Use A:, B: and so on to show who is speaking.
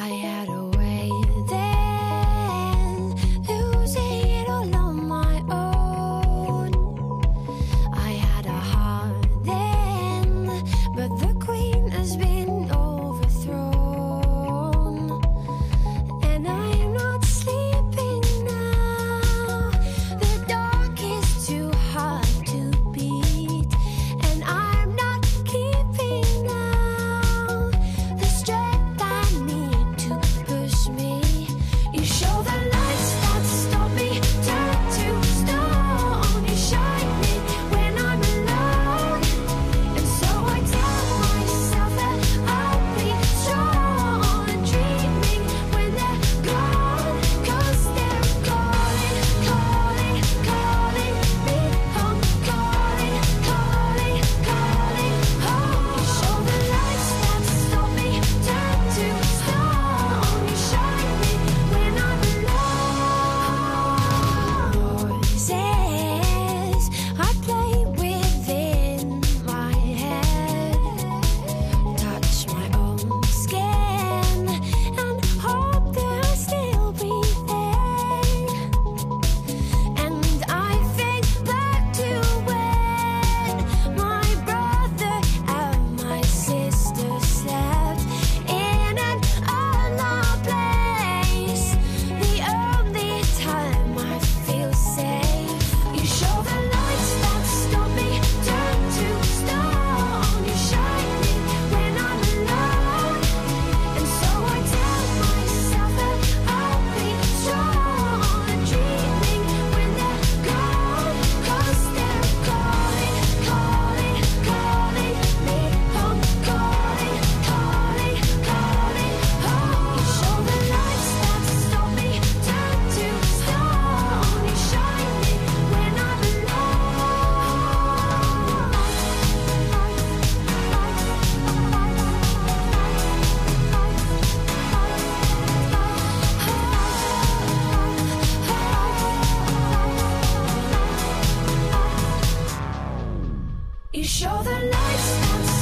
A: I had a way You show the lights